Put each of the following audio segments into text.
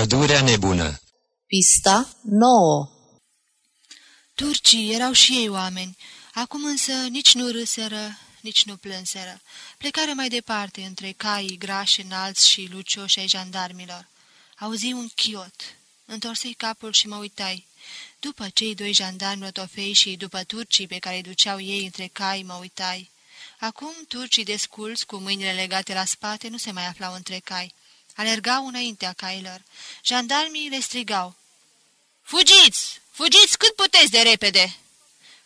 Pădurea nebună Pista 9 Turcii erau și ei oameni, acum însă nici nu râseră, nici nu plânseră. Plecară mai departe între caii grași înalți și lucioși ai jandarmilor. Auzi un chiot. Întorsei capul și mă uitai. După cei doi jandarmi rotofei și după turcii pe care îi duceau ei între cai, mă uitai. Acum turcii desculți, cu mâinile legate la spate, nu se mai aflau între cai. Alergau înaintea cailor. Jandarmii le strigau. Fugiți! Fugiți cât puteți de repede!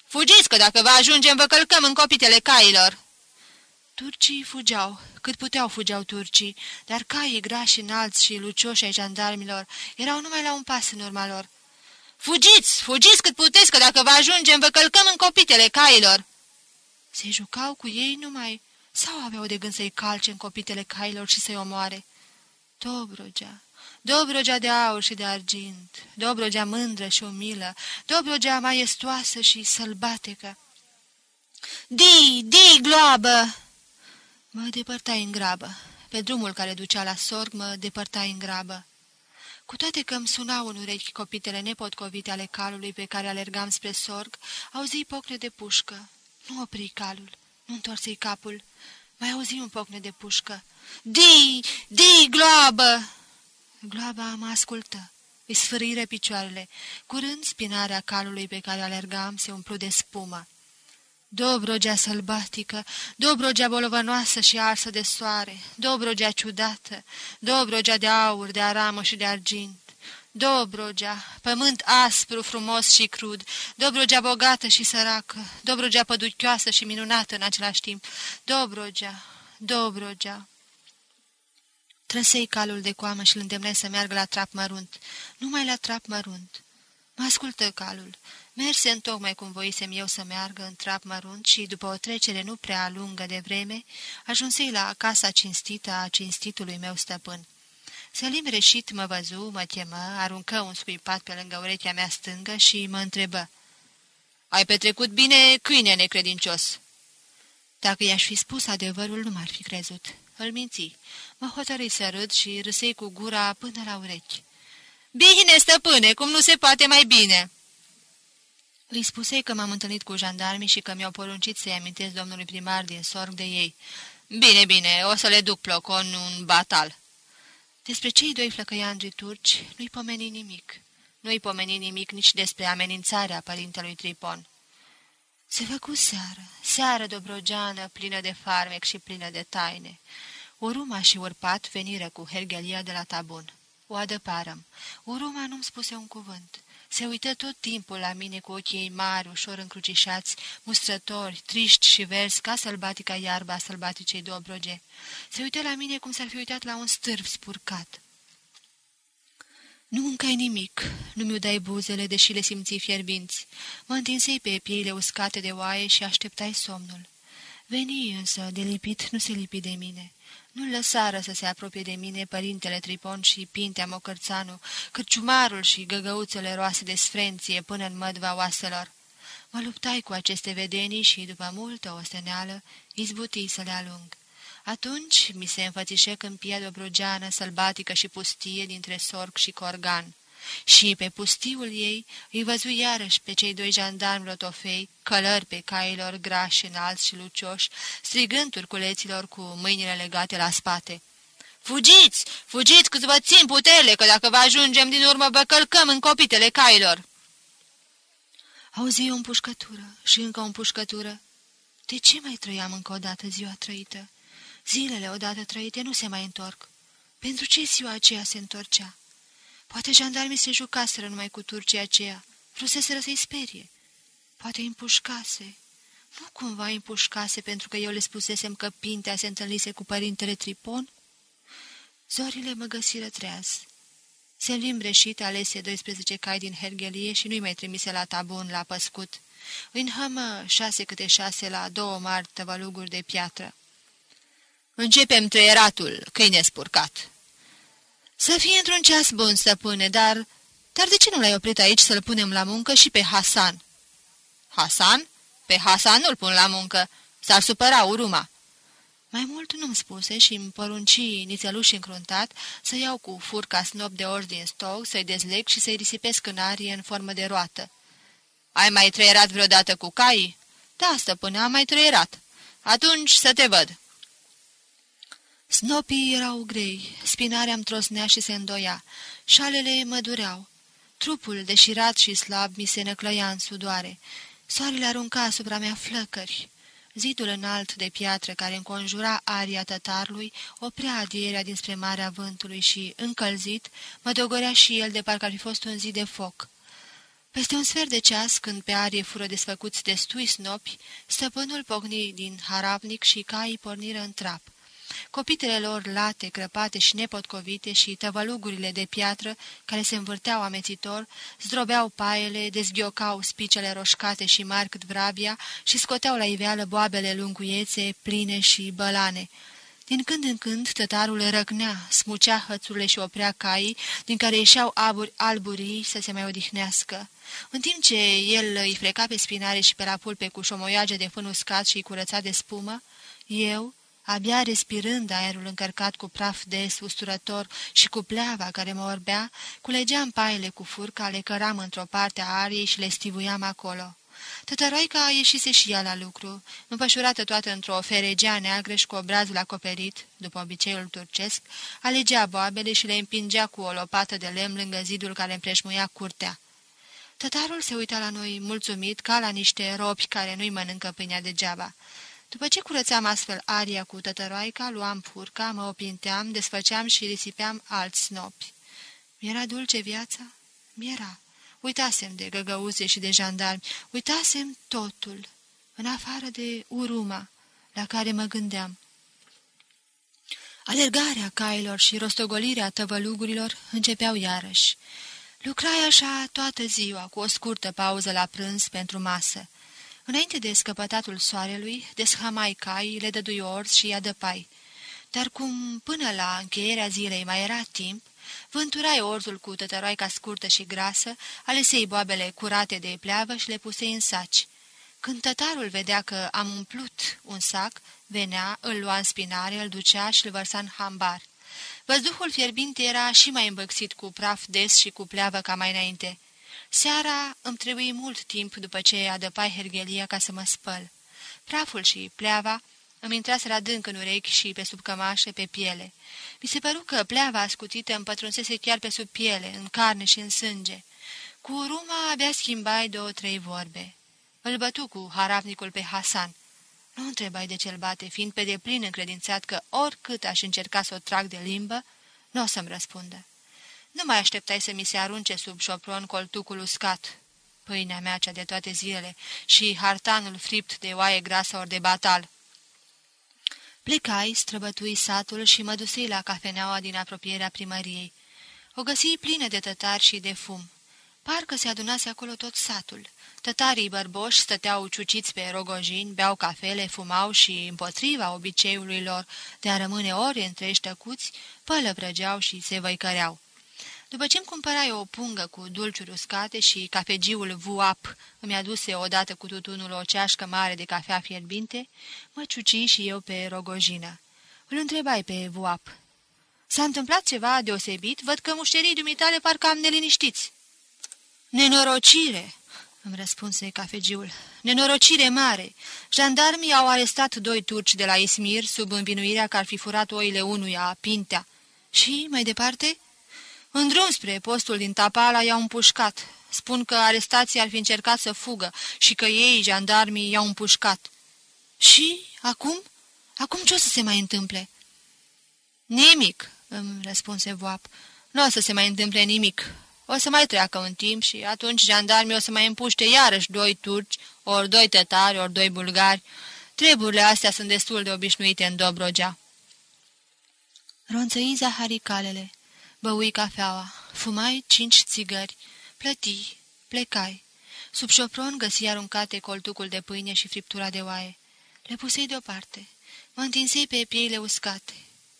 Fugiți, că dacă vă ajungem, vă călcăm în copitele cailor!" Turcii fugeau, cât puteau fugeau turcii, dar caii grași înalți și lucioși ai jandarmilor erau numai la un pas în urma lor. Fugiți, fugiți cât puteți, că dacă vă ajungem, vă călcăm în copitele cailor!" Se jucau cu ei numai sau aveau de gând să-i calce în copitele cailor și să-i omoare? Dobrogea, Dobrogea de aur și de argint, Dobrogea mândră și umilă, Dobrogea maestoasă și sălbatecă. Di, di, gloabă! Mă depărtai în grabă. Pe drumul care ducea la sorg mă depărtai în grabă. Cu toate că îmi sunau în urechi copitele nepotcovite ale calului pe care alergam spre sorg, auzi pocne de pușcă. Nu opri calul, nu întorsei capul. Mai auzi un pocne de pușcă. Di, di, gloabă! Gloaba mă ascultă. Îi sfârâire picioarele. Curând, spinarea calului pe care alergam se umplu de spumă. Dobrogea sălbatică, Dobrogea bolovănoasă și arsă de soare, Dobrogea ciudată, Dobrogea de aur, de aramă și de argint, Dobrogea, pământ aspru, frumos și crud, Dobrogea bogată și săracă, Dobrogea păduchioasă și minunată în același timp, Dobrogea, Dobrogea. Trăsei calul de coamă și îl îndemnai să meargă la trap mărunt, numai la trap mărunt. Mă ascultă calul. Merse în tocmai cum voisem eu să meargă în trap mărunt și, după o trecere nu prea lungă de vreme, ajunsei la casa cinstită a cinstitului meu stăpân. Sălim reșit mă văzu, mă chemă, aruncă un scuipat pe lângă urechea mea stângă și mă întrebă. Ai petrecut bine, câine necredincios?" Dacă i-aș fi spus adevărul, nu m-ar fi crezut. Îl minți. Mă hotărâi să râd și râsei cu gura până la urechi. Bine, stăpâne, cum nu se poate mai bine!" Îi spusei că m-am întâlnit cu jandarmii și că mi-au poruncit să-i amintesc domnului primar din sorg de ei. Bine, bine, o să le duc plocon un batal." Despre cei doi flăcăiandri turci nu-i pomeni nimic. Nu-i pomeni nimic nici despre amenințarea părintelui Tripon. Se făcu seară, seară dobrogeană, plină de farmec și plină de taine. Uruma și urpat veniră cu hergelia de la tabun. O adăparăm. Uruma nu-mi spuse un cuvânt. Se uită tot timpul la mine cu ochii ei mari, ușor încrucișați, mustrători, triști și verzi, ca sălbatica iarba sălbaticei Dobroge. Se uită la mine cum s-ar fi uitat la un stârv spurcat. Nu mâncai nimic, nu mi-o dai buzele, deși le simți fierbinți. Mă întinsei pe pieile uscate de oaie și așteptai somnul. Veni însă, de lipit, nu se lipi de mine. Nu lăsară să se apropie de mine părintele Tripon și Pintea Mocărțanu, cât ciumarul și găgăuțele roase de sfrenție până în mădva oaselor. Mă luptai cu aceste vedenii și, după multă osteneală, izbutii să le alung. Atunci mi se înfățișe câmpia dobrogeană, sălbatică și pustie dintre sorg și corgan. Și pe pustiul ei îi văzu iarăși pe cei doi jandarmi rotofei, călări pe cailor grași înalți și lucioși, strigând turculeților cu mâinile legate la spate. Fugiți! Fugiți cât vă țin puterile, că dacă vă ajungem din urmă vă călcăm în copitele cailor!" Auzi o împușcătură și încă o împușcătură. De ce mai trăiam încă o dată ziua trăită? Zilele odată trăite nu se mai întorc. Pentru ce ziua aceea se întorcea? Poate jandarmii se jucaseră numai cu turcii aceea, vruseseră să-i sperie. Poate împușcase. Nu cumva împușcase pentru că eu le spusesem că Pintea se întâlnise cu părintele Tripon? Zorile mă găsiră treaz. Selim Breșit alese 12 cai din Hergelie și nu-i mai trimise la tabun, la păscut. În hămă șase câte șase la două mari tăvăluguri de piatră. Începem trăieratul, câine spurcat." Să fie într-un ceas bun, stăpâne, dar... Dar de ce nu l-ai oprit aici să-l punem la muncă și pe Hasan?" Hasan? Pe Hasan nu-l pun la muncă. S-ar supăra uruma." Mai mult nu-mi spuse și îmi porunci nițeluș încruntat să iau cu furca snop de ori din stou, să-i dezleg și să-i risipesc în arie în formă de roată. Ai mai trăierat vreodată cu caii?" Da, stăpâne, am mai trăierat." Atunci să te văd." Snopii erau grei, spinarea îmi trosnea și se îndoia, șalele mă dureau. Trupul deșirat și slab mi se năclăia în sudoare. Soarele arunca asupra mea flăcări. Zidul înalt de piatră care înconjura aria tătarului oprea adierea dinspre marea vântului și, încălzit, mă dogorea și el de parcă ar fi fost un zid de foc. Peste un sfert de ceas, când pe arie fură desfăcuți destui snopi, stăpânul pocni din harapnic și caii porniră în trap. Copitele lor late, crăpate și nepotcovite și tăvălugurile de piatră, care se învârteau amețitor, zdrobeau paiele, dezghiocau spicele roșcate și mari cât vrabia și scoteau la iveală boabele lunguiețe, pline și bălane. Din când în când, tătarul răcnea, smucea hățurile și oprea caii, din care ieșeau aburi alburii să se mai odihnească. În timp ce el îi freca pe spinare și pe la pulpe cu șomoiage de fân uscat și curățat de spumă, eu, abia respirând aerul încărcat cu praf des, usturător și cu pleava care mă orbea, culegeam paile cu furca, le căram într-o parte a ariei și le stivuiam acolo. Tătăroica ieșise și ea la lucru, împășurată toată într-o feregea neagră și cu obrazul acoperit, după obiceiul turcesc, alegea boabele și le împingea cu o lopată de lemn lângă zidul care împreșmuia curtea. Tătarul se uita la noi mulțumit ca la niște ropi care nu-i mănâncă pâinea degeaba. După ce curățeam astfel aria cu tătăroaica, luam furca, mă opinteam, desfăceam și risipeam alți snopi. Mi-era dulce viața? Mi-era. Uitasem de găgăuze și de jandarmi, uitasem totul, în afară de uruma la care mă gândeam. Alergarea cailor și rostogolirea tăvălugurilor începeau iarăși. Lucrai așa toată ziua, cu o scurtă pauză la prânz pentru masă. Înainte de scăpătatul soarelui, deshamai cai, le dădui orz și adăpai. Dar cum până la încheierea zilei mai era timp, vânturai orzul cu tătăroaica scurtă și grasă, alesei boabele curate de pleavă și le pusei în saci. Când tătarul vedea că am umplut un sac, venea, îl lua în spinare, îl ducea și îl vărsa în hambar. Văzduhul fierbinte era și mai îmbăxit cu praf des și cu pleavă ca mai înainte. Seara îmi trebuie mult timp după ce adăpai hergelia ca să mă spăl. Praful și pleava îmi intraseră adânc în urechi și pe sub cămașe, pe piele. Mi se păru că pleava ascutită îmi pătrunsese chiar pe sub piele, în carne și în sânge. Cu uruma abia schimbai două-trei vorbe. Îl bătu cu harapnicul pe Hasan. Nu întrebai de ce-l bate, fiind pe deplin încredințat că oricât aș încerca să o trag de limbă, nu o să-mi răspundă. Nu mai așteptai să mi se arunce sub șopron coltucul uscat, pâinea mea cea de toate zilele și hartanul fript de oaie grasă ori de batal. Plecai, străbătui satul și mă dusei la cafeneaua din apropierea primăriei. O găsii plină de tătari și de fum. Parcă se adunase acolo tot satul. Tătarii bărboși stăteau ciuciți pe rogojini, beau cafele, fumau și, împotriva obiceiului lor de a rămâne ori între tăcuți, pălăvrăgeau și se văicăreau. După ce îmi cumpărai o pungă cu dulciuri uscate și cafegiul Vuap îmi aduse odată cu tutunul o ceașcă mare de cafea fierbinte, mă ciuci și eu pe rogojină. Îl întrebai pe Vuap. S-a întâmplat ceva deosebit? Văd că mușterii dumitale parcă am neliniștiți." Nenorocire!" îmi răspunse cafegiul. Nenorocire mare! Jandarmii au arestat doi turci de la Ismir sub învinuirea că ar fi furat oile unuia, Pintea. Și, mai departe, în drum spre postul din Tapala i-au împușcat. Spun că arestații ar fi încercat să fugă și că ei, jandarmii, i-au împușcat. Și acum? Acum ce o să se mai întâmple? Nimic, îmi răspunse Voap. Nu o să se mai întâmple nimic. O să mai treacă un timp și atunci jandarmii o să mai împuște iarăși doi turci, ori doi tătari, ori doi bulgari. Treburile astea sunt destul de obișnuite în Dobrogea. Ronțăi zaharicalele. Băui cafeaua, fumai cinci țigări, plăti, plecai. Sub șopron găsi aruncate coltucul de pâine și friptura de oaie. Le pusei deoparte. Mă întinsei pe pieile uscate.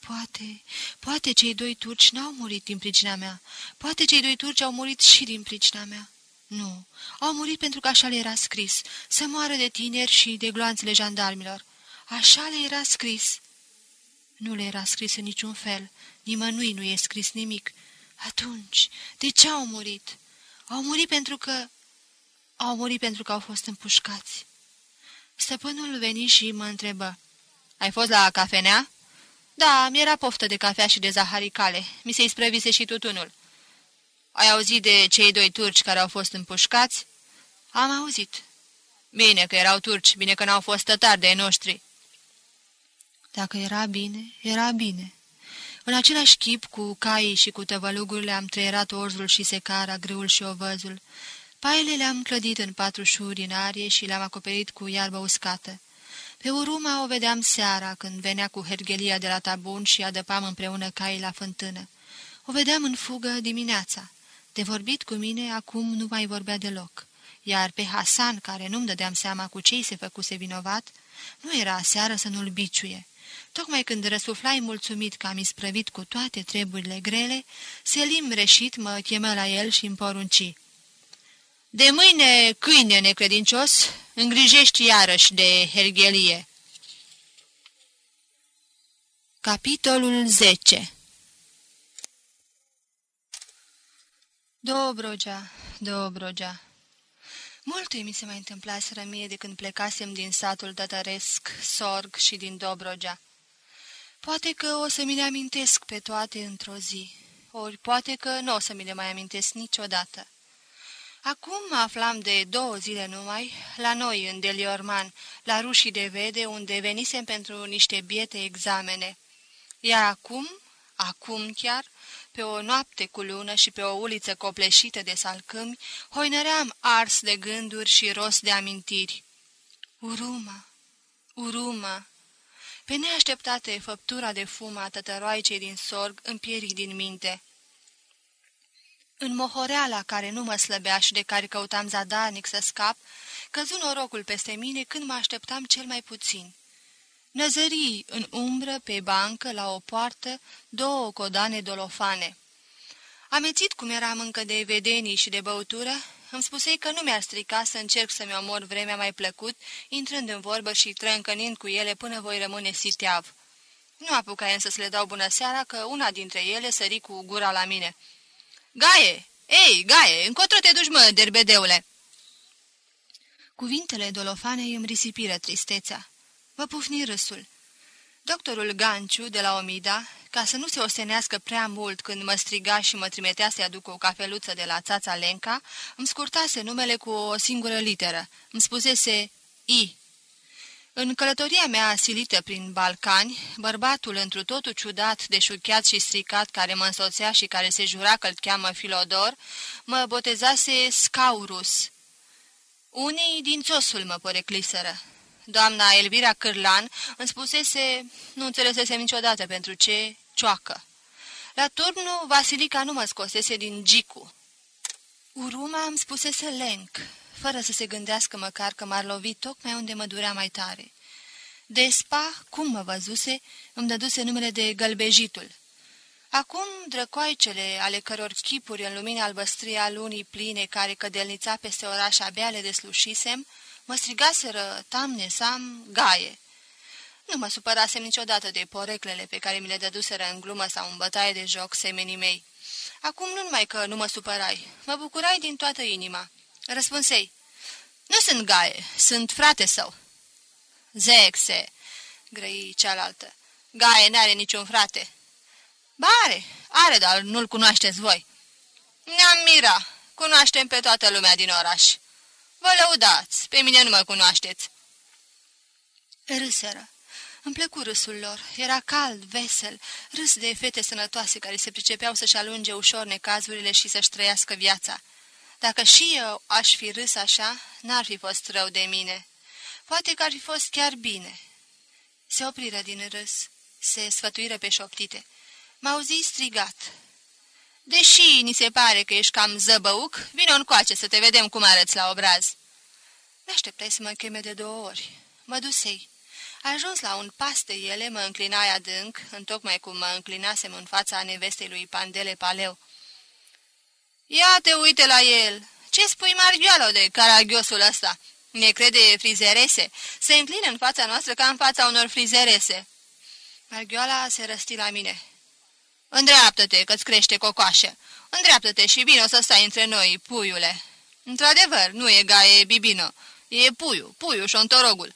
Poate, poate cei doi turci n-au murit din pricina mea. Poate cei doi turci au murit și din pricina mea. Nu, au murit pentru că așa le era scris, să moară de tineri și de gloanțele jandarmilor. Așa le era scris. Nu le era scris în niciun fel, nimănui nu e scris nimic. Atunci, de ce au murit? Au murit pentru că... Au murit pentru că au fost împușcați. Stăpânul veni și mă întrebă. Ai fost la cafenea?" Da, mi-era poftă de cafea și de zaharicale. Mi se isprăvise și tutunul." Ai auzit de cei doi turci care au fost împușcați?" Am auzit." Bine că erau turci, bine că n-au fost tătari de noștri." Dacă era bine, era bine. În același chip, cu caii și cu tăvălugurile, am trăierat orzul și secara, grâul și ovăzul. Paiele le-am clădit în patru șuri în arie și le-am acoperit cu iarbă uscată. Pe uruma o vedeam seara, când venea cu hergelia de la tabun și adăpam împreună caii la fântână. O vedeam în fugă dimineața. De vorbit cu mine, acum nu mai vorbea deloc. Iar pe Hasan, care nu-mi dădeam seama cu cei se făcuse vinovat, nu era seară să nu-l biciuie. Tocmai când răsuflai mulțumit că am isprăvit cu toate treburile grele, Selim reșit mă chemă la el și îmi porunci. De mâine, câine necredincios, îngrijești iarăși de hergelie. Capitolul 10 Dobrogea, Dobrogea Multe mi se mai întâmplaseră mie de când plecasem din satul tătăresc, Sorg și din Dobrogea. Poate că o să mi le amintesc pe toate într-o zi, ori poate că nu o să mi le mai amintesc niciodată. Acum aflam de două zile numai, la noi, în Deliorman, la rușii de vede, unde venisem pentru niște biete examene. Iar acum, acum chiar, pe o noapte cu lună și pe o uliță copleșită de salcâmi, hoinăream ars de gânduri și rost de amintiri. Uruma, uruma! Pe neașteptate, făptura de fumă a tătăroaicei din sorg împieri din minte. În mohoreala care nu mă slăbea și de care căutam zadarnic să scap, căzu norocul peste mine când mă așteptam cel mai puțin. Năzării în umbră, pe bancă, la o poartă, două codane dolofane. Amețit cum eram încă de vedenii și de băutură, îmi spusei că nu mi-ar strica să încerc să-mi omor vremea mai plăcut, intrând în vorbă și trâncănind cu ele până voi rămâne siteav. Nu apucai însă să le dau bună seara, că una dintre ele sări cu gura la mine. Gaie! Ei, Gaie, încotro te duci, mă, derbedeule!" Cuvintele dolofanei îmi risipiră tristețea. Vă pufni râsul. Doctorul Ganciu, de la Omida, ca să nu se ostenească prea mult când mă striga și mă trimitea să-i aduc o cafeluță de la țața Lenca, îmi scurtase numele cu o singură literă. Îmi spusese I. În călătoria mea silită prin Balcani, bărbatul întru totul ciudat, deșuchiat și stricat, care mă însoțea și care se jura că îl cheamă Filodor, mă botezase Scaurus. Unii din țosul mă porecliseră. Doamna Elvira Cârlan îmi spusese, nu înțelesesem niciodată pentru ce, cioacă. La turnul, Vasilica nu mă scosese din gicu. Uruma îmi spusese lenc, fără să se gândească măcar că m-ar lovi tocmai unde mă durea mai tare. Despa, cum mă văzuse, îmi dăduse numele de gălbejitul. Acum, drăcoaicele, ale căror chipuri în lumina albăstrie a lunii pline care cădelnița peste oraș abia le deslușisem, mă strigaseră tamne sam gaie. Nu mă supărasem niciodată de poreclele pe care mi le dăduseră în glumă sau în bătaie de joc semenii mei. Acum nu numai că nu mă supărai, mă bucurai din toată inima. Răspunsei, nu sunt gaie, sunt frate său. Zexe, grăi cealaltă, gaie n-are niciun frate. Ba are, are, dar nu-l cunoașteți voi. Ne-am mira, cunoaștem pe toată lumea din oraș. Vă lăudați, pe mine nu mă cunoașteți." Râseră. Îmi plăcu râsul lor. Era cald, vesel, râs de fete sănătoase care se pricepeau să-și alunge ușor necazurile și să-și trăiască viața. Dacă și eu aș fi râs așa, n-ar fi fost rău de mine. Poate că ar fi fost chiar bine. Se opriră din râs, se sfătuiră pe șoptite. M-auzi strigat. Deși ni se pare că ești cam zăbăuc, vino încoace să te vedem cum arăți la obraz." N-așteptai să mă cheme de două ori. Mă dusei. Ajuns la un pas de ele, mă înclinai adânc, întocmai cum mă înclinasem în fața nevestei lui Pandele Paleu. Ia te uite la el! Ce spui, Marghiolo, de caragiosul ăsta? Ne crede frizerese? Se înclină în fața noastră ca în fața unor frizerese." Marghioala se răsti la mine. Îndreaptă-te, că-ți crește cocoașă. Îndreaptă-te și bine o să stai între noi, puiule. Într-adevăr, nu e gaie bibină. E puiu, puiu șontorogul.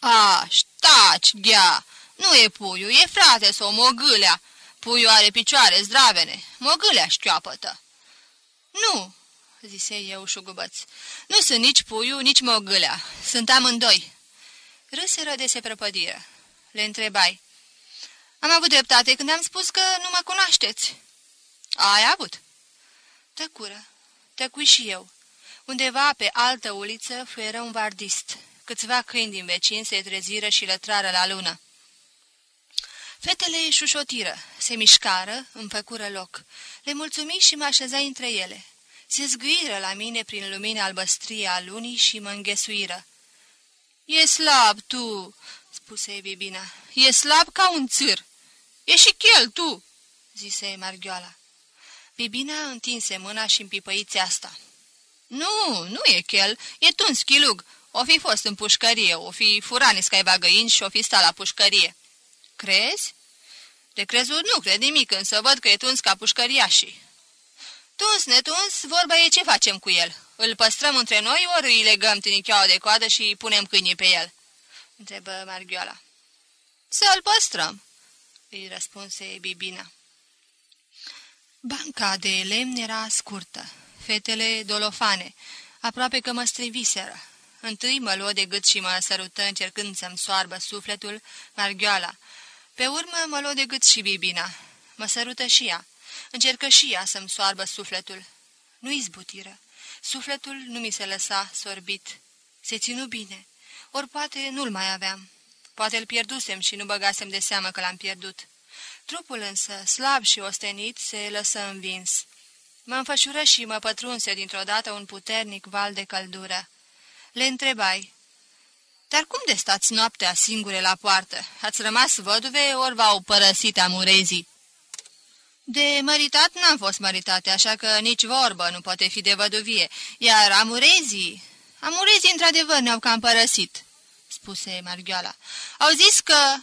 A, ștaci, ghea! Nu e puiu, e frate sau mogâlea. Puiul are picioare zdravene, mogâlea șchioapătă. Nu, zise eu șugubăț. Nu sunt nici puiu, nici mogâlea. Sunt amândoi. Râseră de se prăpădiră. Le întrebai. Am avut dreptate când am spus că nu mă cunoașteți. Ai avut. Tăcură. Tăcui și eu. Undeva pe altă uliță fluieră un vardist. Câțiva câini din vecin se treziră și lătrară la lună. Fetele șușotiră, se mișcară, îmi făcură loc. Le mulțumi și mă așezai între ele. Se zguiră la mine prin lumina albăstrie a lunii și mă înghesuiră. E slab, tu!" spuse Bibina. E slab ca un țâr. E și chel, tu!" zise Marghioala. Bibina întinse mâna și împipăiți asta. Nu, nu e chel, e tuns chilug. O fi fost în pușcărie, o fi furat niscaiva găini și o fi stat la pușcărie." Crezi?" De crezut nu cred nimic, însă văd că e tuns ca pușcăriașii." Tuns, netuns, vorba e ce facem cu el. Îl păstrăm între noi, ori îi legăm tinicheaua de coadă și îi punem câinii pe el?" întrebă Marghioala. Să-l păstrăm," îi răspunse Bibina. Banca de lemn era scurtă, fetele dolofane, aproape că mă striviseră. Întâi mă luă de gât și mă sărută încercând să-mi soarbă sufletul Marghioala. Pe urmă mă luă de gât și Bibina. Mă sărută și ea. Încercă și ea să-mi soarbă sufletul. Nu izbutiră. Sufletul nu mi se lăsa sorbit. Se ținu bine. Ori poate nu-l mai aveam. Poate îl pierdusem și nu băgasem de seamă că l-am pierdut. Trupul însă, slab și ostenit, se lăsă învins. Mă înfășură și mă pătrunse dintr-o dată un puternic val de căldură. Le întrebai, Dar cum de stați noaptea singure la poartă? Ați rămas văduve, ori v-au părăsit amurezii?" De măritat n-am fost măritate, așa că nici vorbă nu poate fi de văduvie, iar amurezii... Amurezii într-adevăr ne-au cam părăsit, spuse Marghioala. Au zis că...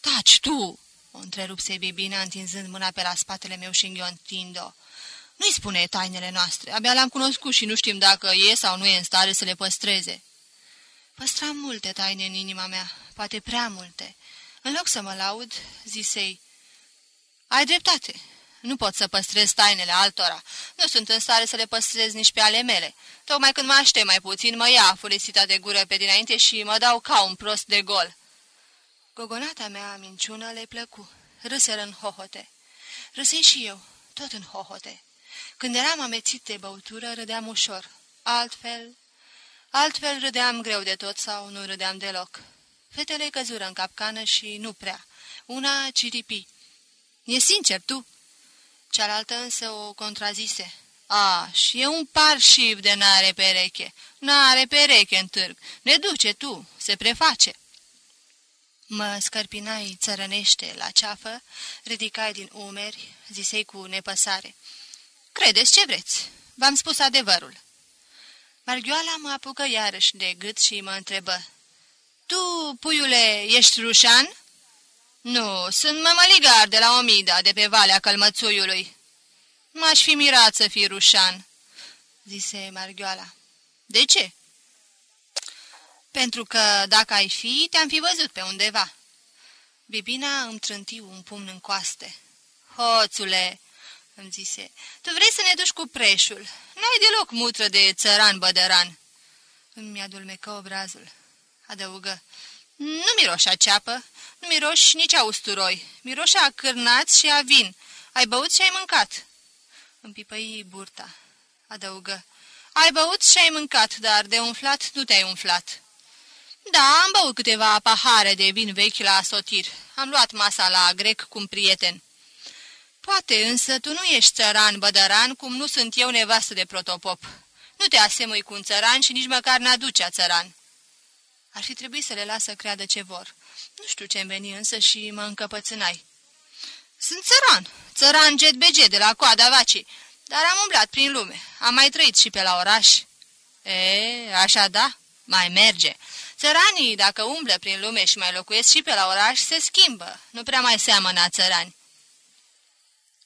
Taci tu, o întrerupse Bibina întinzând mâna pe la spatele meu și înghiontind-o. Nu-i spune tainele noastre, abia l-am cunoscut și nu știm dacă e sau nu e în stare să le păstreze. Păstram multe taine în inima mea, poate prea multe. În loc să mă laud, zisei, ai dreptate, nu pot să păstrez tainele altora. Nu sunt în stare să le păstrez nici pe ale mele. Tocmai când mă aștept mai puțin, mă ia fulisita de gură pe dinainte și mă dau ca un prost de gol. Gogonata mea minciună le plăcu. Râseră în hohote. Râsei și eu, tot în hohote. Când eram amețit de băutură, râdeam ușor. Altfel... Altfel râdeam greu de tot sau nu râdeam deloc. Fetele căzură în capcană și nu prea. Una ciripi. E sincer, tu?" Cealaltă însă o contrazise. A, și e un parșiv de n-are pereche. N-are pereche în târg. Ne duce tu, se preface." Mă scărpinai țărănește la ceafă, ridicai din umeri, zisei cu nepăsare. Credeți ce vreți? V-am spus adevărul." Marghioala mă apucă iarăși de gât și mă întrebă. Tu, puiule, ești rușan?" Nu, sunt mămăligar de la Omida, de pe Valea Călmățuiului." M-aș fi mirat să fii rușan," zise Marghioala. De ce?" Pentru că, dacă ai fi, te-am fi văzut pe undeva." Bibina îmi trânti un pumn în coaste. Hoțule!" îmi zise, tu vrei să ne duci cu preșul. N-ai deloc mutră de țăran bădăran." Îmi adulmecă obrazul. Adăugă, nu miroși a ceapă, nu miroși nici a usturoi, miroși a cârnați și a vin. Ai băut și ai mâncat." Îmi pipăi burta. Adăugă, ai băut și ai mâncat, dar de umflat nu te-ai umflat." Da, am băut câteva pahare de vin vechi la sotir. Am luat masa la grec cu un prieten." Poate, însă, tu nu ești țăran bădăran, cum nu sunt eu nevastă de protopop. Nu te asemui cu un țăran și nici măcar n-aducea țăran." Ar fi trebuit să le las să creadă ce vor. Nu știu ce-mi veni însă și mă încăpățânai. Sunt țăran, țăran jet BG de la coada vacii, dar am umblat prin lume, am mai trăit și pe la oraș. E, așa da, mai merge. Țăranii, dacă umblă prin lume și mai locuiesc și pe la oraș, se schimbă. Nu prea mai seamănă a țărani.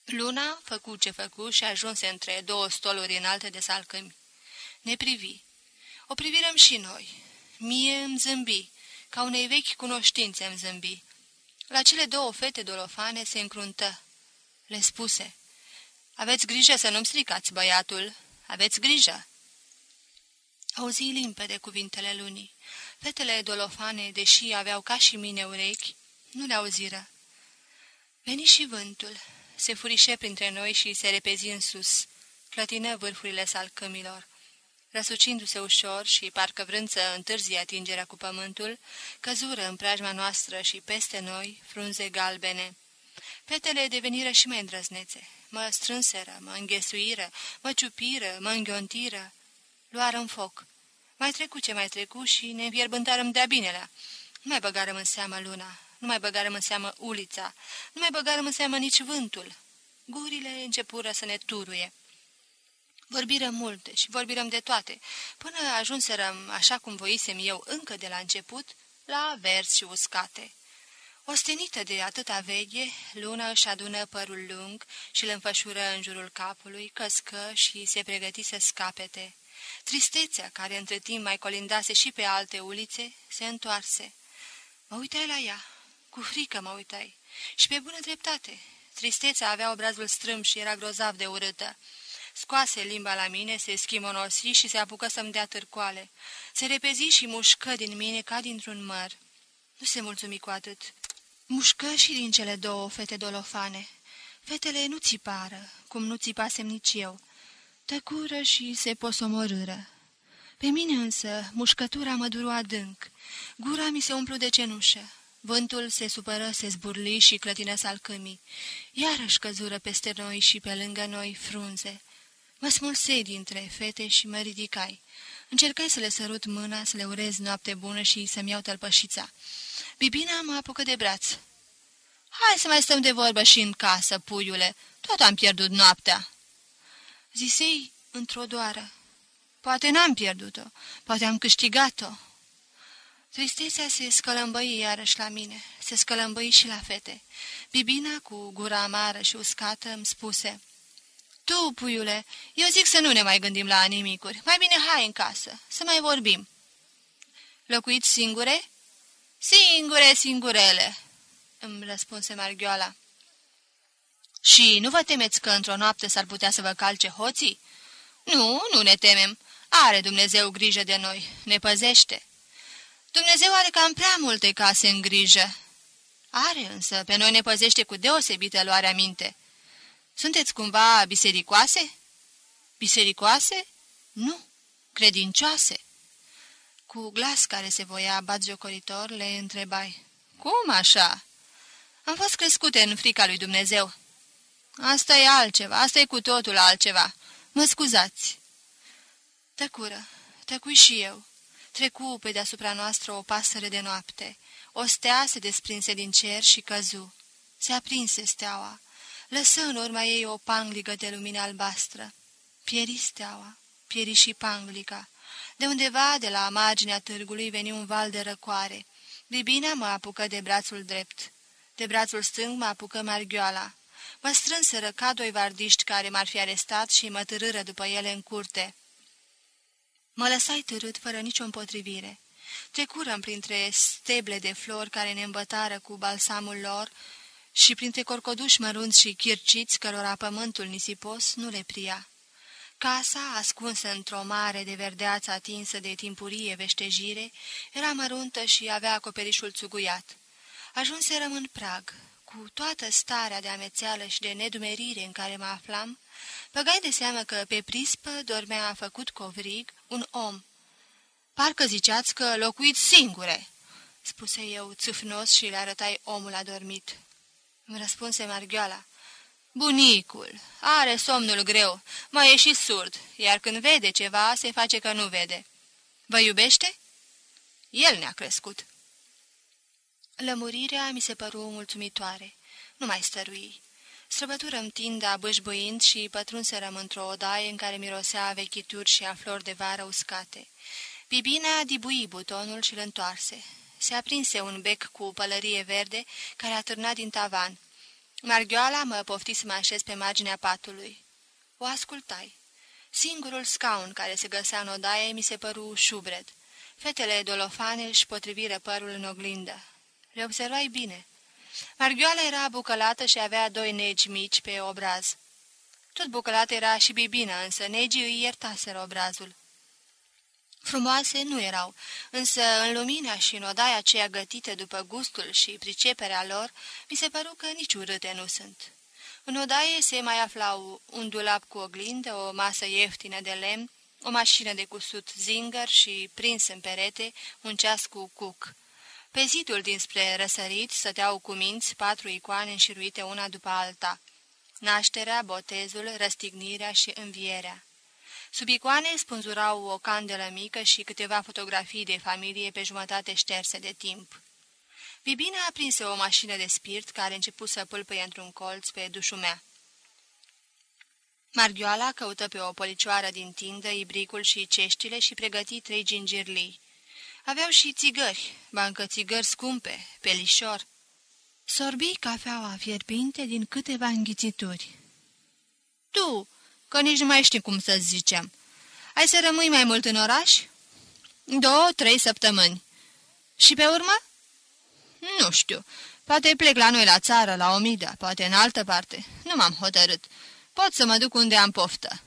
Luna făcu ce făcu și ajunse între două stoluri înalte de salcâmi. Ne privi. O privirăm și noi. Mie îmi zâmbi, ca unei vechi cunoștințe îmi zâmbi. La cele două fete dolofane se încruntă. Le spuse, Aveți grijă să nu-mi stricați băiatul, aveți grijă." Auzi limpede cuvintele lunii. Fetele dolofane, deși aveau ca și mine urechi, nu le auziră. Veni și vântul, se furișe printre noi și se repezi în sus, clătină vârfurile salcămilor. Răsucindu-se ușor și parcă vrând să întârzie atingerea cu pământul, căzură în preajma noastră și peste noi frunze galbene. Fetele deveniră și mai îndrăznețe. Mă strânseră, mă înghesuiră, mă ciupiră, mă înghiontiră. Luară în foc. Mai trecu ce mai trecu și ne înfierbântarăm de-a binelea. Nu mai băgarăm în seamă luna, nu mai băgarăm în seamă ulița, nu mai băgarăm în seamă nici vântul. Gurile începură să ne turuie. Vorbirăm multe și vorbirăm de toate, până ajunserăm, așa cum voisem eu încă de la început, la verzi și uscate. Ostenită de atâta veche, luna își adună părul lung și îl înfășură în jurul capului, căscă și se pregăti să scapete. Tristețea, care între timp mai colindase și pe alte ulițe, se întoarse. Mă uitai la ea, cu frică mă uitai, și pe bună dreptate. Tristețea avea obrazul strâm și era grozav de urâtă. Scoase limba la mine, se schimonosi și se apucă să-mi dea târcoale. Se repezi și mușcă din mine ca dintr-un măr. Nu se mulțumi cu atât. Mușcă și din cele două fete dolofane. Fetele nu țipară, cum nu țipasem nici eu. Tăcură și se posomorâră. Pe mine însă mușcătura mă duru adânc. Gura mi se umplu de cenușă. Vântul se supără, se zburli și clătină salcâmii. Iarăși căzură peste noi și pe lângă noi frunze. Mă smulsei dintre fete și mă ridicai. Încercai să le sărut mâna, să le urez noapte bună și să-mi iau tălpășița. Bibina mă apucă de braț. Hai să mai stăm de vorbă și în casă, puiule. Tot am pierdut noaptea." Zisei într-o doară. Poate n-am pierdut-o, poate am câștigat-o." Tristețea se scălămbăi iarăși la mine, se scălămbăi și la fete. Bibina, cu gura amară și uscată, îmi spuse... Tu, puiule, eu zic să nu ne mai gândim la nimicuri. Mai bine hai în casă, să mai vorbim." Locuiți singure?" Singure, singurele," îmi răspunse Marghioala. Și nu vă temeți că într-o noapte s-ar putea să vă calce hoții?" Nu, nu ne temem. Are Dumnezeu grijă de noi, ne păzește." Dumnezeu are cam prea multe case în grijă." Are însă, pe noi ne păzește cu deosebită luarea minte." Sunteți cumva bisericoase?" Bisericoase? Nu, credincioase." Cu glas care se voia batjocoritor, le întrebai. Cum așa?" Am fost crescute în frica lui Dumnezeu." Asta e altceva, asta e cu totul altceva. Mă scuzați." Tăcură, tăcui și eu. Trecu pe deasupra noastră o pasăre de noapte. O stea se desprinse din cer și căzu. Se aprinse steaua. Lăsă în urma ei o pangligă de lumină albastră. Pieri steaua, pieri și pangliga. De undeva, de la marginea târgului, veni un val de răcoare. Bibina mă apucă de brațul drept. De brațul stâng mă apucă marghioala. Mă strânseră ca doi vardiști care m-ar fi arestat și mă târâră după ele în curte. Mă lăsai târât fără nicio împotrivire. Trecurăm printre steble de flori care ne îmbătară cu balsamul lor și printre corcoduși mărunți și chirciți cărora pământul nisipos nu le pria. Casa, ascunsă într-o mare de verdeață atinsă de timpurie veștejire, era măruntă și avea acoperișul țuguiat. Ajunse rămân prag, cu toată starea de amețeală și de nedumerire în care mă aflam, băgai de seamă că pe prispă dormea făcut covrig un om. Parcă ziceați că locuiți singure, spuse eu țâfnos și le arătai omul adormit. Îmi răspunse Marghioala. Bunicul, are somnul greu, mai e și surd, iar când vede ceva, se face că nu vede. Vă iubește? El ne-a crescut. Lămurirea mi se păru mulțumitoare. Nu mai stărui. Străbăturăm tinda bâșbâind și pătrunserăm într-o odaie în care mirosea vechituri și a flori de vară uscate. Bibina dibui butonul și-l întoarse. Se aprinse un bec cu pălărie verde care a târnat din tavan. Marghioala mă pofti să mă așez pe marginea patului. O ascultai. Singurul scaun care se găsea în odaie mi se păru șubred. Fetele dolofane își potriviră părul în oglindă. Le observai bine. Marghioala era bucălată și avea doi negi mici pe obraz. Tot bucălată era și Bibina, însă negii îi iertaseră obrazul. Frumoase nu erau, însă în lumina și în odaia aceea gătită după gustul și priceperea lor, mi se păru că nici urâte nu sunt. În odaie se mai aflau un dulap cu oglindă, o masă ieftină de lemn, o mașină de cusut zingăr și, prins în perete, un ceas cu cuc. Pe zidul dinspre răsărit stăteau cu minți patru icoane înșiruite una după alta. Nașterea, botezul, răstignirea și învierea. Sub icoane spânzurau o candelă mică și câteva fotografii de familie pe jumătate șterse de timp. Bibina aprinse o mașină de spirit care început să pâlpăie într-un colț pe dușumea. Marghioala căută pe o policioară din tindă ibricul și ceștile și pregăti trei gingirlii. Aveau și țigări, bancă țigări scumpe, pelișor. Sorbi cafeaua fierbinte din câteva înghițituri. Tu, că nici nu mai știi cum să zicem. Ai să rămâi mai mult în oraș?" Două, trei săptămâni." Și pe urmă?" Nu știu. Poate plec la noi la țară, la Omida, poate în altă parte. Nu m-am hotărât. Pot să mă duc unde am poftă."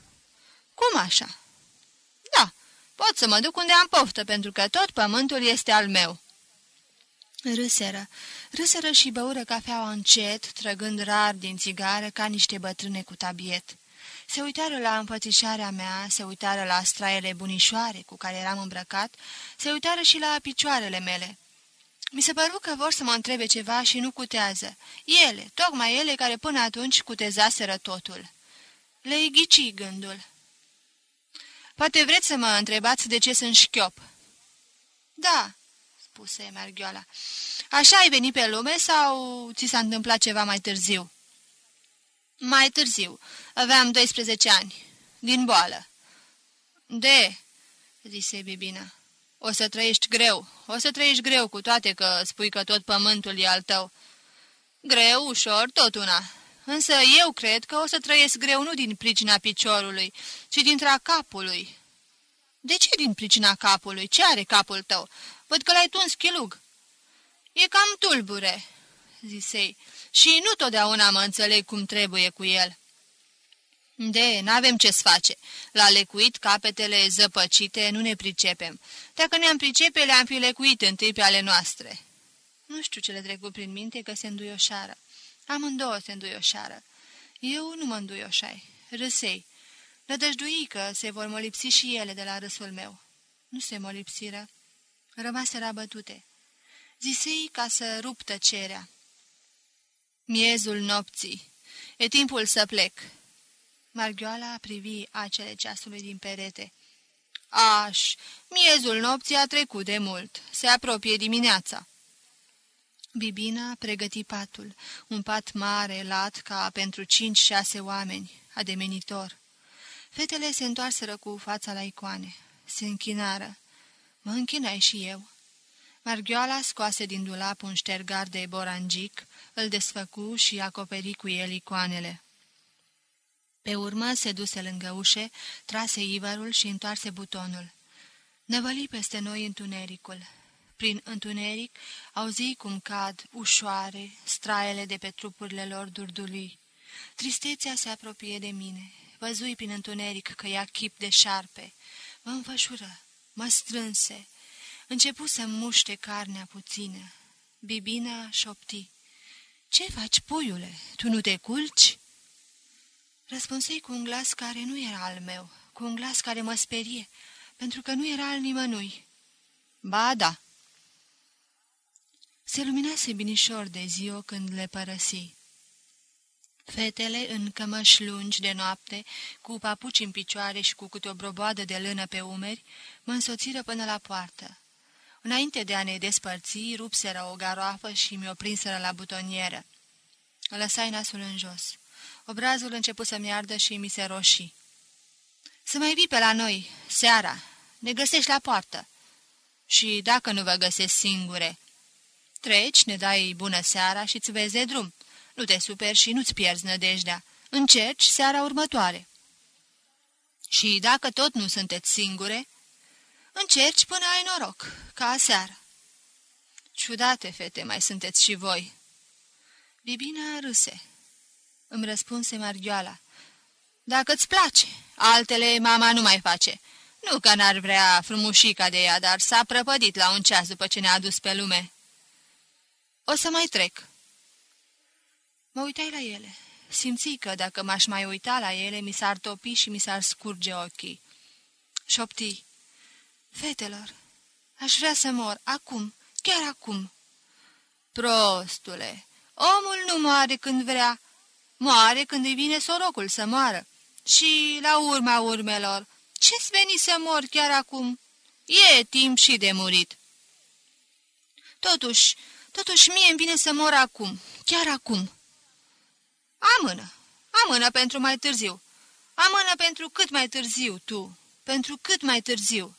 Cum așa?" Da, pot să mă duc unde am poftă, pentru că tot pământul este al meu." Râseră, râseră și băură cafeaua încet, trăgând rar din țigară ca niște bătrâne cu tabiet. Se uitară la înfățișarea mea, se uitară la straiele bunișoare cu care eram îmbrăcat, se uitară și la picioarele mele. Mi se păru că vor să mă întrebe ceva și nu cutează. Ele, tocmai ele care până atunci cutezaseră totul. Le-i ghici gândul. Poate vreți să mă întrebați de ce sunt șchiop?" Da," spuse Marghioala. Așa ai venit pe lume sau ți s-a întâmplat ceva mai târziu?" Mai târziu. Aveam 12 ani. Din boală." De," zise Bibina. O să trăiești greu. O să trăiești greu cu toate că spui că tot pământul e al tău." Greu, ușor, tot una. Însă eu cred că o să trăiesc greu nu din pricina piciorului, ci dintre capului." De ce din pricina capului? Ce are capul tău? Văd că l-ai tuns chilug." E cam tulbure," zisei și nu totdeauna mă înțeleg cum trebuie cu el." De, n-avem ce-ți face. La lecuit, capetele zăpăcite, nu ne pricepem. Dacă ne-am pricepe, le-am fi lecuit întâi pe ale noastre." Nu știu ce le trecut prin minte că se înduioșară. Amândouă se înduioșară. Eu nu mă înduioșai. Râsei. Nădăjdui că se vor molipsi și ele de la râsul meu. Nu se molipsiră. Rămaseră abătute. Zisei ca să rup tăcerea. Miezul nopții. E timpul să plec." Marghioala privi acele ceasului din perete. Aș, miezul nopții a trecut de mult. Se apropie dimineața." Bibina pregăti patul, un pat mare, lat, ca pentru cinci-șase oameni, ademenitor. Fetele se întoarseră cu fața la icoane. Se închinară. Mă închinai și eu. Marghioala scoase din dulap un ștergar de borangic, îl desfăcu și acoperi cu el icoanele. Pe urmă se duse lângă ușe, trase ivărul și întoarse butonul. Năvăli peste noi întunericul. Prin întuneric auzi cum cad, ușoare, straele de pe trupurile lor durdulii. Tristețea se apropie de mine. Văzui prin întuneric că ia chip de șarpe. Mă înfășură, mă strânse. Începu să muște carnea puțină. Bibina șopti. Ce faci, puiule? Tu nu te culci?" Răspunsei cu un glas care nu era al meu, cu un glas care mă sperie, pentru că nu era al nimănui. Ba, da." Se luminase binișor de ziua când le părăsi. Fetele, în cămăși lungi de noapte, cu papuci în picioare și cu câte o broboadă de lână pe umeri, mă însoțiră până la poartă. Înainte de a ne despărți, rupseră o garoafă și mi-o prinseră la butonieră. Lăsai nasul în jos. Obrazul început să-mi ardă și mi se roșii. Să mai vii pe la noi, seara. Ne găsești la poartă." Și dacă nu vă găsesc singure, treci, ne dai bună seara și îți vezi de drum. Nu te superi și nu-ți pierzi nădejdea. Încerci seara următoare. Și dacă tot nu sunteți singure, încerci până ai noroc, ca aseară. Ciudate, fete, mai sunteți și voi. Bibina râse. Îmi răspunse Marghioala. Dacă-ți place, altele mama nu mai face. Nu că n-ar vrea frumușica de ea, dar s-a prăpădit la un ceas după ce ne-a adus pe lume. O să mai trec. Mă uitai la ele. Simți că dacă m-aș mai uita la ele, mi s-ar topi și mi s-ar scurge ochii. Șopti. Fetelor, aș vrea să mor, acum, chiar acum. Prostule, omul nu moare când vrea, moare când îi vine sorocul să moară. Și, la urma urmelor, ce-ți veni să mor chiar acum? E timp și de murit. Totuși, totuși mie îmi vine să mor acum, chiar acum. Amână, amână pentru mai târziu. Amână pentru cât mai târziu, tu, pentru cât mai târziu.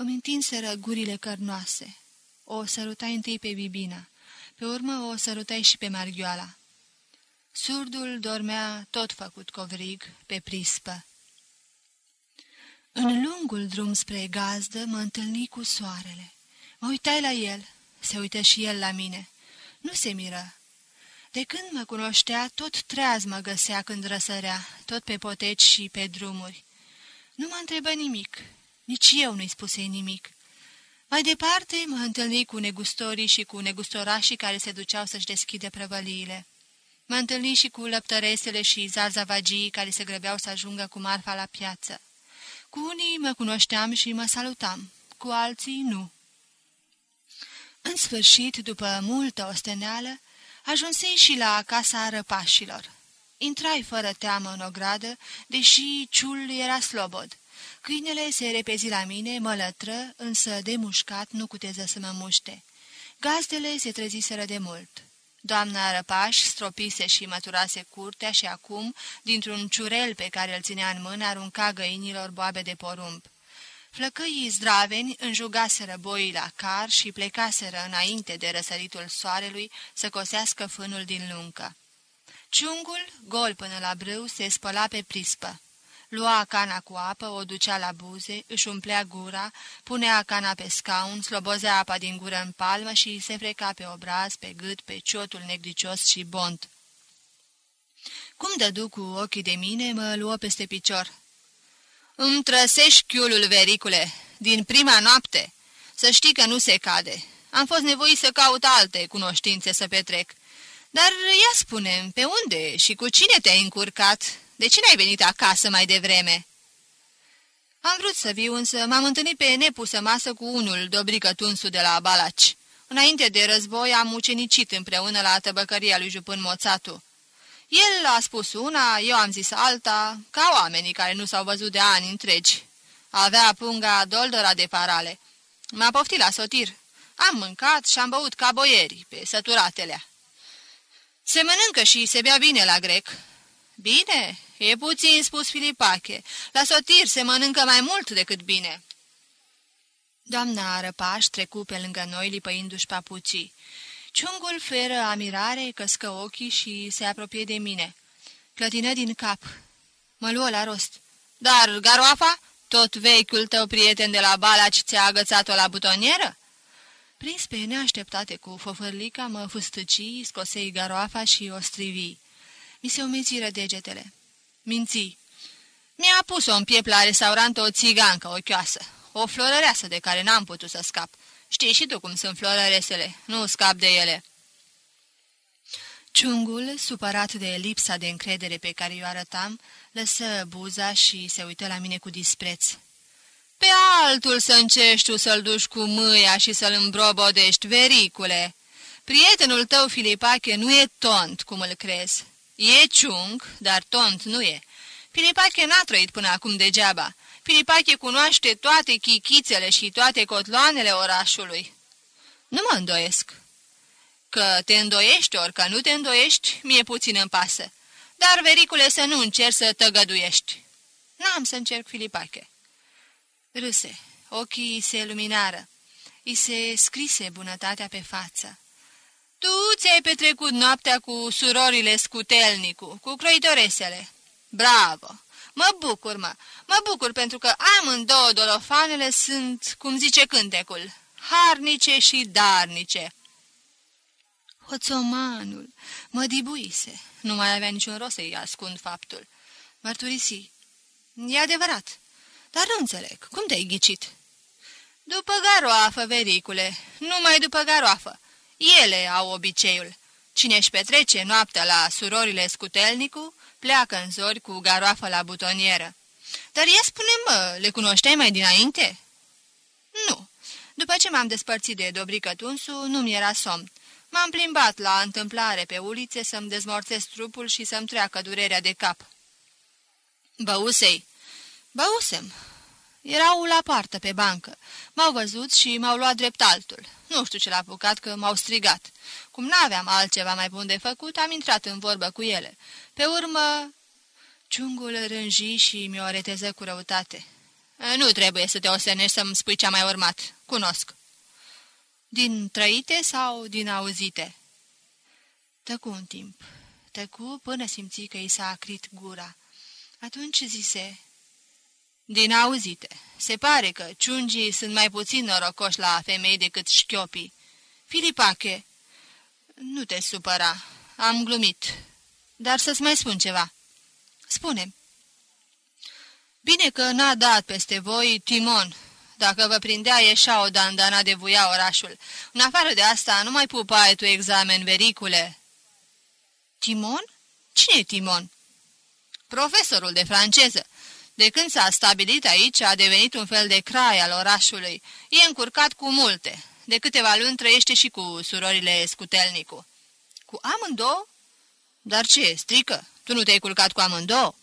Îmi întinseră gurile cărnoase. O sărutai întâi pe Bibina, pe urmă o sărutai și pe Marghioala. Surdul dormea tot făcut covrig pe prispă. În lungul drum spre gazdă mă întâlni cu soarele. Mă uitai la el, se uită și el la mine. Nu se miră. De când mă cunoștea, tot treaz mă găsea când răsărea, tot pe poteci și pe drumuri. Nu mă întrebă nimic, nici eu nu-i spuse nimic. Mai departe mă întâlni cu negustorii și cu negustorașii care se duceau să-și deschide prăvăliile. Mă întâlni și cu lăptăresele și zarzavagii care se grăbeau să ajungă cu marfa la piață. Cu unii mă cunoșteam și mă salutam, cu alții nu. În sfârșit, după multă osteneală, ajunsei și la casa răpașilor. Intrai fără teamă în ogradă, deși ciul era slobod. Câinele se repezi la mine, mă lătră, însă de mușcat nu cuteză să mă muște. Gazdele se treziseră de mult. Doamna Răpaș stropise și măturase curtea și acum, dintr-un ciurel pe care îl ținea în mână, arunca găinilor boabe de porumb. Flăcăii zdraveni înjugaseră boii la car și plecaseră înainte de răsăritul soarelui să cosească fânul din luncă. Ciungul, gol până la brâu, se spăla pe prispă. Lua cana cu apă, o ducea la buze, își umplea gura, punea cana pe scaun, slobozea apa din gură în palmă și se freca pe obraz, pe gât, pe ciotul negricios și bont. Cum dădu cu ochii de mine, mă luă peste picior. Îmi trăsești chiulul, vericule, din prima noapte. Să știi că nu se cade. Am fost nevoit să caut alte cunoștințe să petrec. Dar ia spune pe unde și cu cine te-ai încurcat? De ce n-ai venit acasă mai devreme?" Am vrut să viu, însă m-am întâlnit pe nepusă masă cu unul, Dobrică Tunsu de la Balaci. Înainte de război am ucenicit împreună la tăbăcăria lui Jupân Moțatu. El a spus una, eu am zis alta, ca oamenii care nu s-au văzut de ani întregi. Avea punga doldora de parale. M-a poftit la sotir. Am mâncat și am băut ca boieri, pe săturatelea. Se mănâncă și se bea bine la grec. Bine, e puțin spus Filipache. La sotir se mănâncă mai mult decât bine. Doamna Răpaș trecu pe lângă noi, lipăindu-și papucii. Ciungul feră amirare, căscă ochii și se apropie de mine. Clătină din cap. Mă luă la rost. Dar, garoafa, tot vechiul tău prieten de la Balaci ți-a agățat-o la butonieră? Prins pe neașteptate cu fofărlica, mă fustăci, scosei garoafa și o strivi. Mi se umeziră degetele. Minții. Mi-a pus-o în piept la restaurant o țigancă ochioasă, o florăreasă de care n-am putut să scap. Știi și tu cum sunt florăresele, nu scap de ele." Ciungul, supărat de lipsa de încredere pe care o arătam, lăsă buza și se uită la mine cu dispreț. Pe altul să încești tu să-l duci cu mâia și să-l îmbrobodești, vericule. Prietenul tău, Filipache, nu e tont, cum îl crezi. E ciung, dar tont nu e. Filipache n-a trăit până acum degeaba. Filipache cunoaște toate chichițele și toate cotloanele orașului. Nu mă îndoiesc. Că te îndoiești ori că nu te îndoiești, mie puțin îmi pasă. Dar, vericule, să nu încerci să tăgăduiești. N-am să încerc, Filipache. Râse. ochii se luminară. I se scrise bunătatea pe față. Tu ți-ai petrecut noaptea cu surorile Scutelnicu, cu croitoresele. Bravo! Mă bucur, mă! Mă bucur pentru că amândouă dolofanele sunt, cum zice cântecul, harnice și darnice. Hoțomanul mă dibuise. Nu mai avea niciun rost să-i ascund faptul. Mărturisi. E adevărat. Dar nu înțeleg. Cum te-ai ghicit? După garoafă, vericule. Numai după garoafă. Ele au obiceiul. Cine își petrece noaptea la surorile Scutelnicu, pleacă în zori cu garoafă la butonieră. Dar ia spune-mă, le cunoșteai mai dinainte? Nu. După ce m-am despărțit de Dobrică Tunsu, nu-mi era somn. M-am plimbat la întâmplare pe ulițe să-mi dezmorțesc trupul și să-mi treacă durerea de cap. Băusei? Băusem. Erau la partă pe bancă. M-au văzut și m-au luat drept altul. Nu știu ce l-a apucat că m-au strigat. Cum n-aveam altceva mai bun de făcut, am intrat în vorbă cu ele. Pe urmă, ciungul rânji și mi-o reteză cu răutate. Nu trebuie să te osenești să-mi spui ce-a mai urmat. Cunosc. Din trăite sau din auzite? Tăcu un timp. Tăcu până simți că i s-a acrit gura. Atunci zise... Din auzite. Se pare că ciungii sunt mai puțin norocoși la femei decât șchiopii. Filipache, nu te supăra. Am glumit. Dar să-ți mai spun ceva. spune Bine că n-a dat peste voi Timon. Dacă vă prindea, ieșa o dandana de vuia orașul. În afară de asta, nu mai pupai tu examen, vericule. Timon? Cine e Timon? Profesorul de franceză. De când s-a stabilit aici, a devenit un fel de crai al orașului. E încurcat cu multe. De câteva luni trăiește și cu surorile Scutelnicu. Cu amândouă? Dar ce, strică? Tu nu te-ai culcat cu amândouă?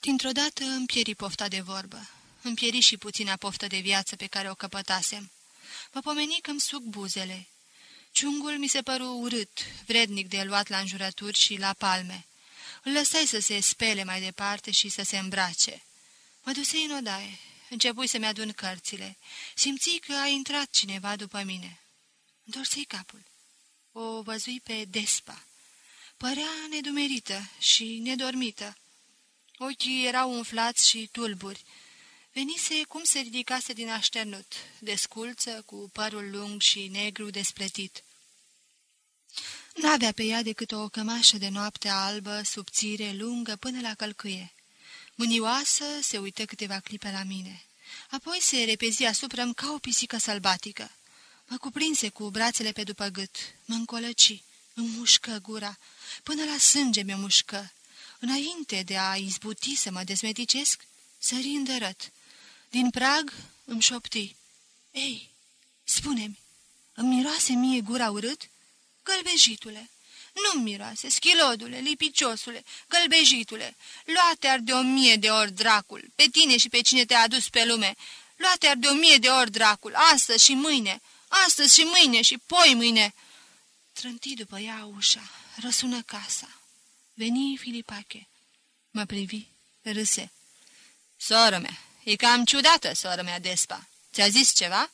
Dintr-o dată îmi pieri pofta de vorbă. Îmi pieri și puțina poftă de viață pe care o căpătasem. Mă pomeni că-mi suc buzele. Ciungul mi se păru urât, vrednic de luat la înjurături și la palme. Îl lăsai să se spele mai departe și să se îmbrace. Mă dusei în odaie. Începui să-mi adun cărțile. Simți că a intrat cineva după mine. Întorsei capul. O văzui pe Despa. Părea nedumerită și nedormită. Ochii erau umflați și tulburi. Venise cum se ridicase din așternut, desculță, cu părul lung și negru despletit. N-avea pe ea decât o cămașă de noapte albă, subțire, lungă, până la călcâie. Mânioasă se uită câteva clipe la mine. Apoi se repezi asupra ca o pisică sălbatică. Mă cuprinse cu brațele pe după gât, mă încolăci, îmi mușcă gura, până la sânge mi-o mușcă. Înainte de a izbuti să mă dezmeticesc, sări îndărăt. Din prag îmi șopti. Ei, spune-mi, îmi miroase mie gura urât? Gălbejitule, nu-mi miroase, schilodule, lipiciosule, gălbejitule, luate-ar de o mie de ori dracul, pe tine și pe cine te-a adus pe lume, luate-ar de o mie de ori dracul, astăzi și mâine, astăzi și mâine și poi mâine. Trânti după ea ușa, răsună casa. Veni Filipache. Mă privi, râse. Soră mea, e cam ciudată, soră mea Despa. Ți-a zis ceva?"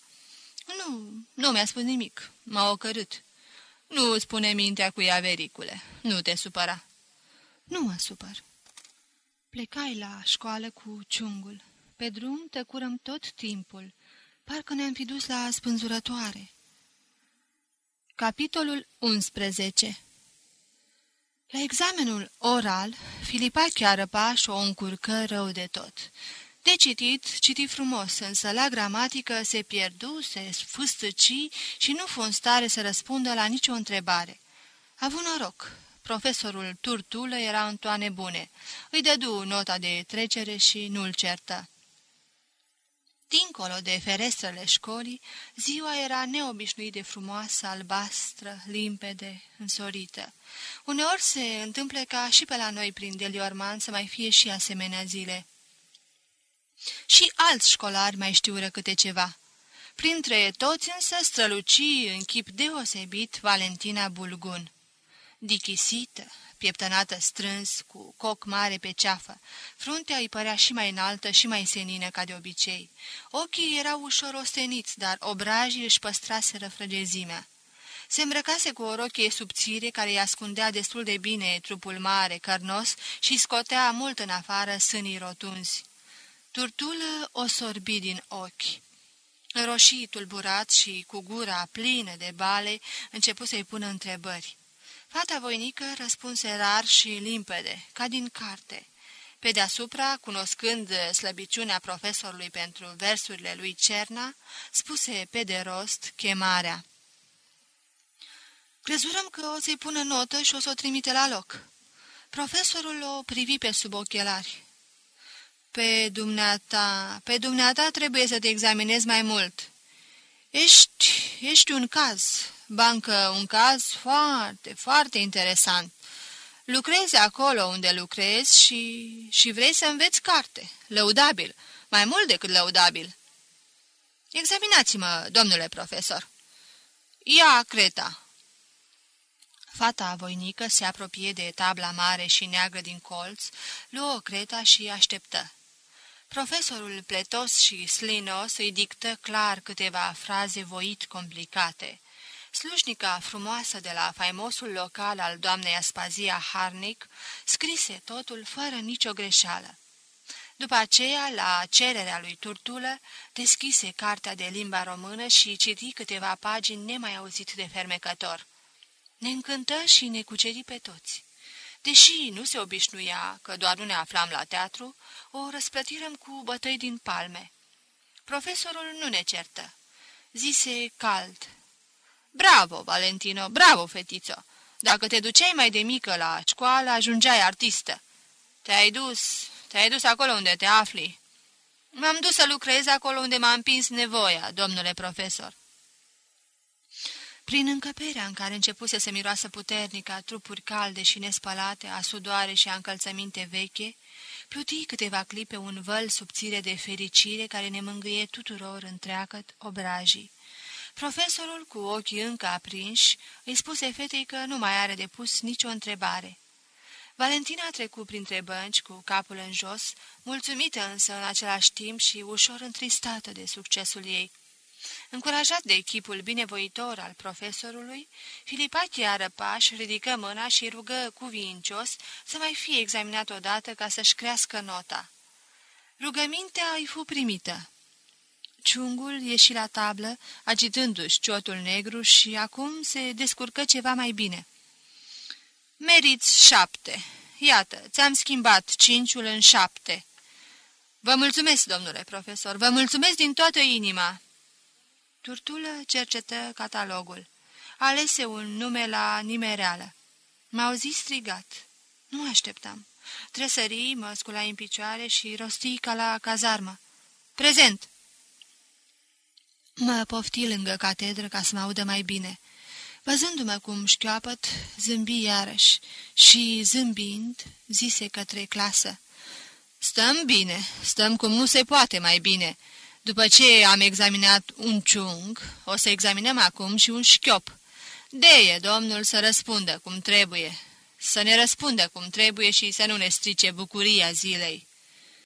Nu, nu mi-a spus nimic. M-a ocărât." Nu spune mintea cu ea, vericule. Nu te supăra." Nu mă supăr." Plecai la școală cu ciungul. Pe drum tăcurăm tot timpul. Parcă ne-am fi dus la spânzurătoare. Capitolul 11 La examenul oral, Filipa chiar și o încurcă rău de tot. De citit, citi frumos, însă la gramatică se pierdu, se sfâstăci și nu fu în stare să răspundă la nicio întrebare. A avut noroc. Profesorul Turtulă era în toane bune. Îi dădu nota de trecere și nu-l certă. Dincolo de ferestrele școlii, ziua era neobișnuit de frumoasă, albastră, limpede, însorită. Uneori se întâmplă ca și pe la noi prin Deliorman să mai fie și asemenea zile. Și alți școlari mai știură câte ceva. Printre toți însă străluci în chip deosebit Valentina Bulgun. Dichisită, pieptănată strâns, cu coc mare pe ceafă. Fruntea îi părea și mai înaltă și mai senină ca de obicei. Ochii erau ușor osteniți, dar obrajii își păstraseră frăgezimea. Se îmbrăcase cu o rochie subțire care îi ascundea destul de bine trupul mare, cărnos și scotea mult în afară sânii rotunzi. Turtulă o sorbi din ochi. Roșii tulburat și cu gura plină de bale, începu să-i pună întrebări. Fata voinică răspunse rar și limpede, ca din carte. Pe deasupra, cunoscând slăbiciunea profesorului pentru versurile lui Cerna, spuse pe de rost chemarea. Crezurăm că o să-i pună notă și o să o trimite la loc. Profesorul o privi pe sub ochelari. Pe dumneata, pe dumneata trebuie să te examinezi mai mult. Ești, ești un caz, bancă un caz foarte, foarte interesant. Lucrezi acolo unde lucrezi și, și vrei să înveți carte. Lăudabil, mai mult decât lăudabil. Examinați-mă, domnule profesor. Ia creta. Fata voinică se apropie de tabla mare și neagră din colț, luă creta și așteptă. Profesorul pletos și slinos îi dictă clar câteva fraze voit complicate. Slujnica frumoasă de la faimosul local al doamnei Aspazia Harnic scrise totul fără nicio greșeală. După aceea, la cererea lui Turtulă, deschise cartea de limba română și citi câteva pagini nemai auzit de fermecător. Ne încântă și ne cuceri pe toți. Deși nu se obișnuia că doar nu ne aflam la teatru, o răsplătirăm cu bătăi din palme. Profesorul nu ne certă. Zise cald. Bravo, Valentino, bravo, fetițo! Dacă te duceai mai de mică la școală, ajungeai artistă. Te-ai dus, te-ai dus acolo unde te afli. M-am dus să lucrez acolo unde m-a împins nevoia, domnule profesor. Prin încăperea în care începuse să miroasă puternic a trupuri calde și nespălate, a sudoare și a încălțăminte veche, pluti câteva clipe un văl subțire de fericire care ne mângâie tuturor întreagăt obrajii. Profesorul, cu ochii încă aprinși, îi spuse fetei că nu mai are de pus nicio întrebare. Valentina a trecut printre bănci cu capul în jos, mulțumită însă în același timp și ușor întristată de succesul ei. Încurajat de echipul binevoitor al profesorului, Filipache Arăpaș ridică mâna și rugă cuvincios să mai fie examinat odată ca să-și crească nota. Rugămintea îi fu primită. Ciungul ieși la tablă, agitându-și ciotul negru și acum se descurcă ceva mai bine. Meriți șapte. Iată, ți-am schimbat cinciul în șapte. Vă mulțumesc, domnule profesor, vă mulțumesc din toată inima. Turtulă cercetă catalogul. Alese un nume la nimereală. M-au zis strigat. Nu așteptam. Tresării, mă scula în picioare și rosti ca la cazarmă. Prezent! Mă pofti lângă catedră ca să mă audă mai bine. Văzându-mă cum șchioapăt, zâmbi iarăși și, zâmbind, zise către clasă. Stăm bine, stăm cum nu se poate mai bine. După ce am examinat un ciung, o să examinăm acum și un șchiop. Deie, domnul, să răspundă cum trebuie, să ne răspundă cum trebuie și să nu ne strice bucuria zilei.